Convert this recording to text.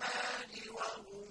الرَّحْمَٰنِ وَهُم